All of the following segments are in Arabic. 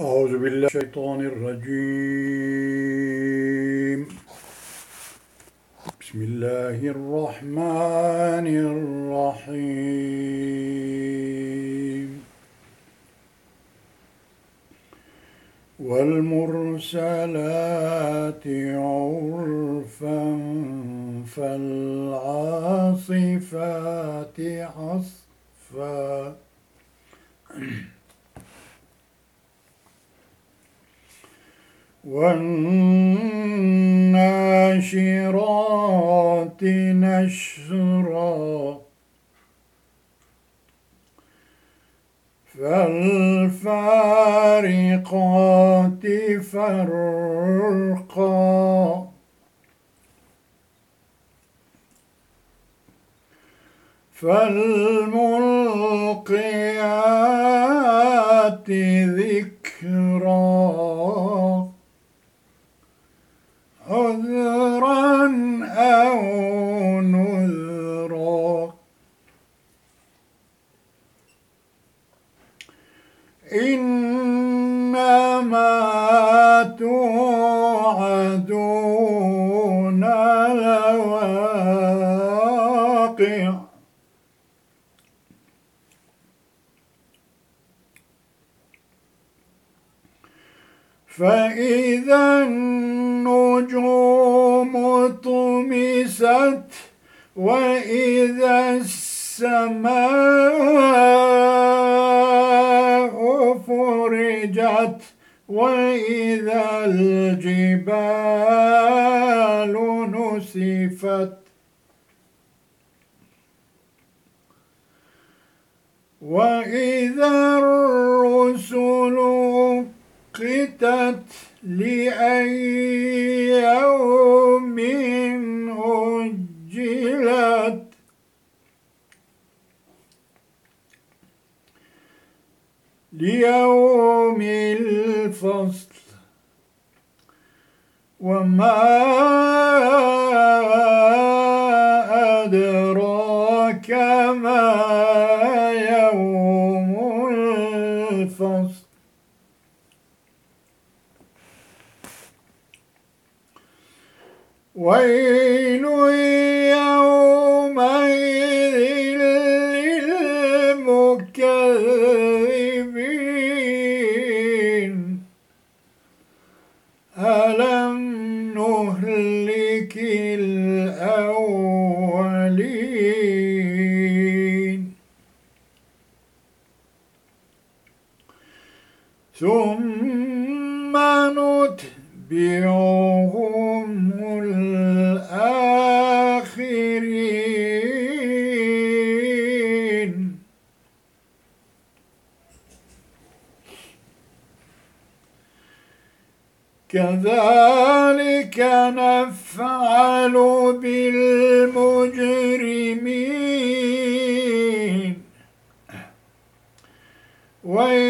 أعوذ بالله الشيطان الرجيم. بسم الله الرحمن الرحيم. والمرسلات عرفا فالعاصفات عصفا. والناشرات نشرا. فالفارقات فرقا. فالملقيات ذكرا. إنما توعدون لواقع. فإذا النجوم طمست وإذا السماء فرجت وإذا الجبال نسفت. وإذا الرسل قتت لأي يوم أجلت. ليوم الفصل وما أدراك ما يوم الفصل. ويل ثم نتبعهم الآخرين. كذلك نفعل بالمجرمين. ويل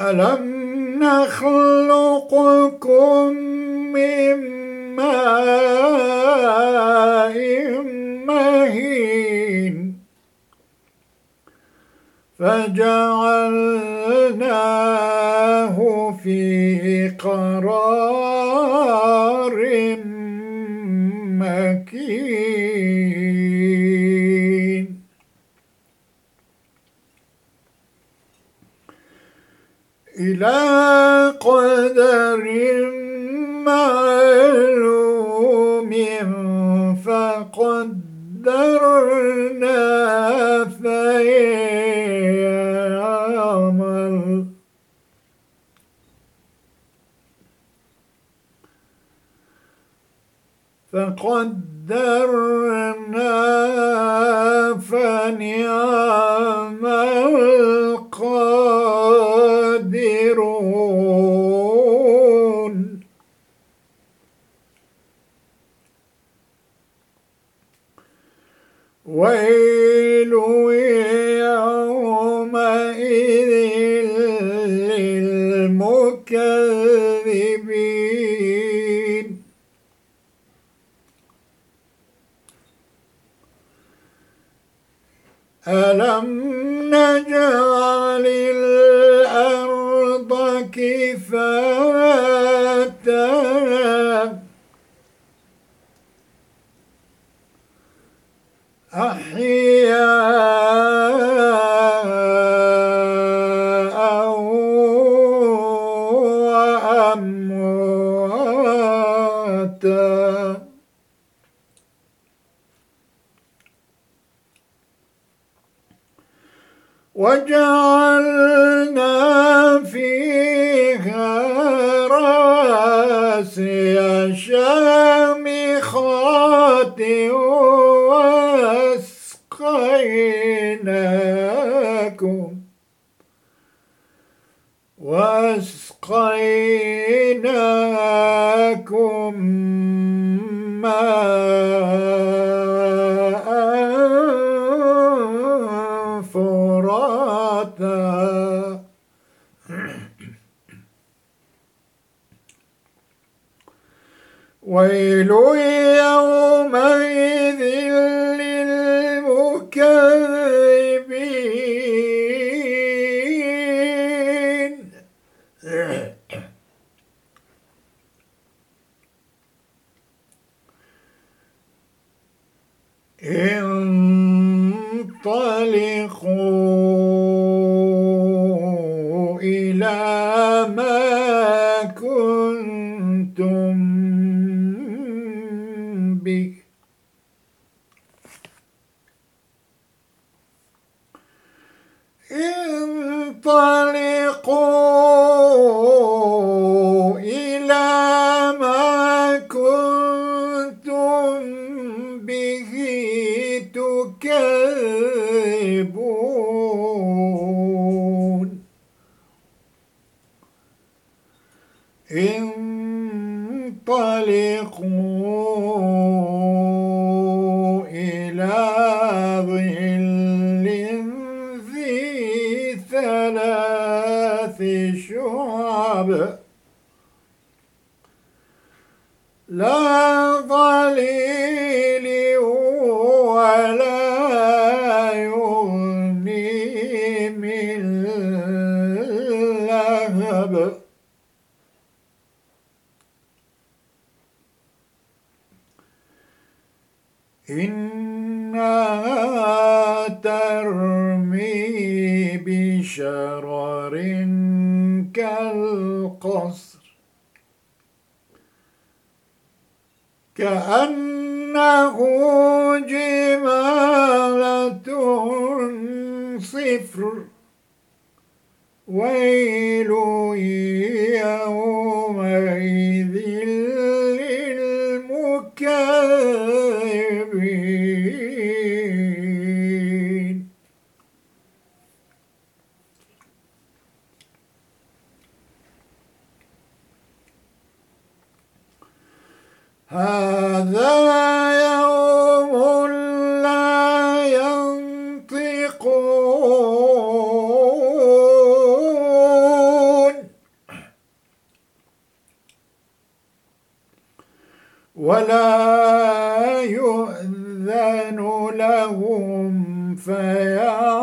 ألم نخلقكم من ماء مهين فجعلناه في قرار مكين إلى قدر معلوم فقدرنا فيعمل فقدرنا فنعم ألم نجعل الأرض كفاتا. أحياء ويل يومئذ للمكذبين. انطلقوا ظل ذي ثلاث شعب. لا ظليل ولا يغني من لهب إنها ترمي بشرر كالقصر. كأنه جمالة صفر. ويل يومئذ للمكذبين هذا يوم لا ينطقون ولا يؤذن لهم فيعتذرون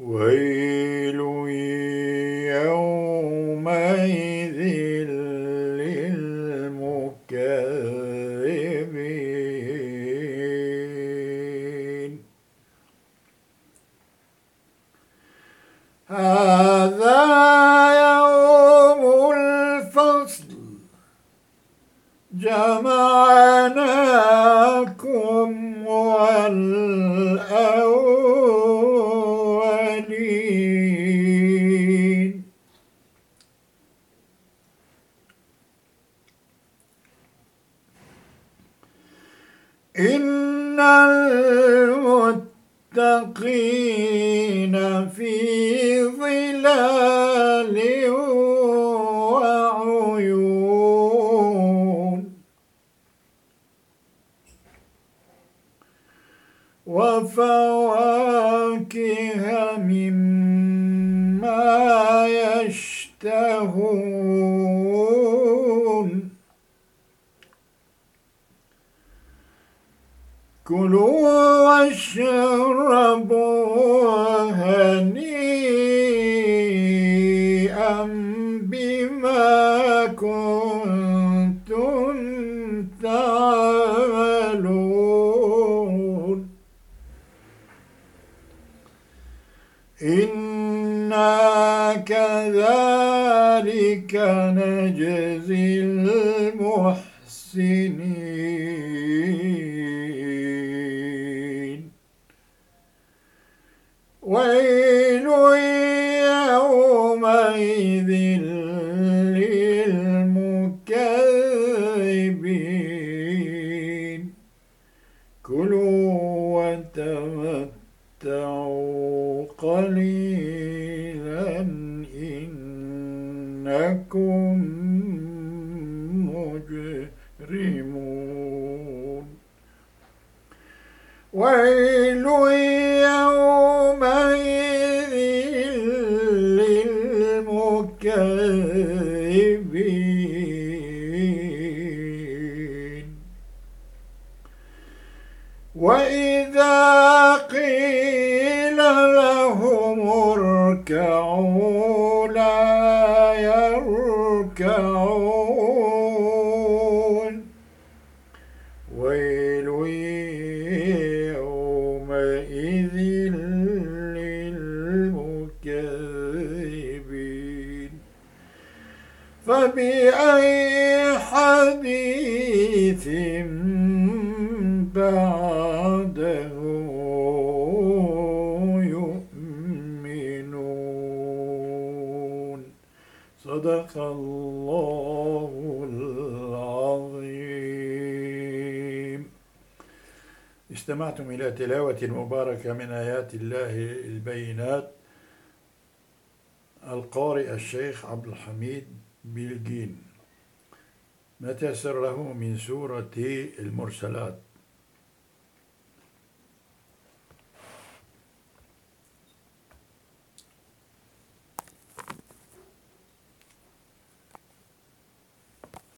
ويل يومئذ للمكذبين. هذا يوم الفصل. جمعناكم والأولين المتقين في ظلال وعيون. وفواكه مما يشتهون. كلوا واشربوا هنيئا بما كنتم تعملون. إنا كذلك نجزي المحسنين. قليلا إنكم مجرمون. ويل يومئذ للمكذبين. وإذا اركعوا لا يركعون ويل يومئذ للمكذبين. فبأي حديث بعده صدق الله العظيم. استمعتم إلى تلاوة مباركة من آيات الله البينات. القارئ الشيخ عبد الحميد بلجين ما تيسر له من سورة المرسلات؟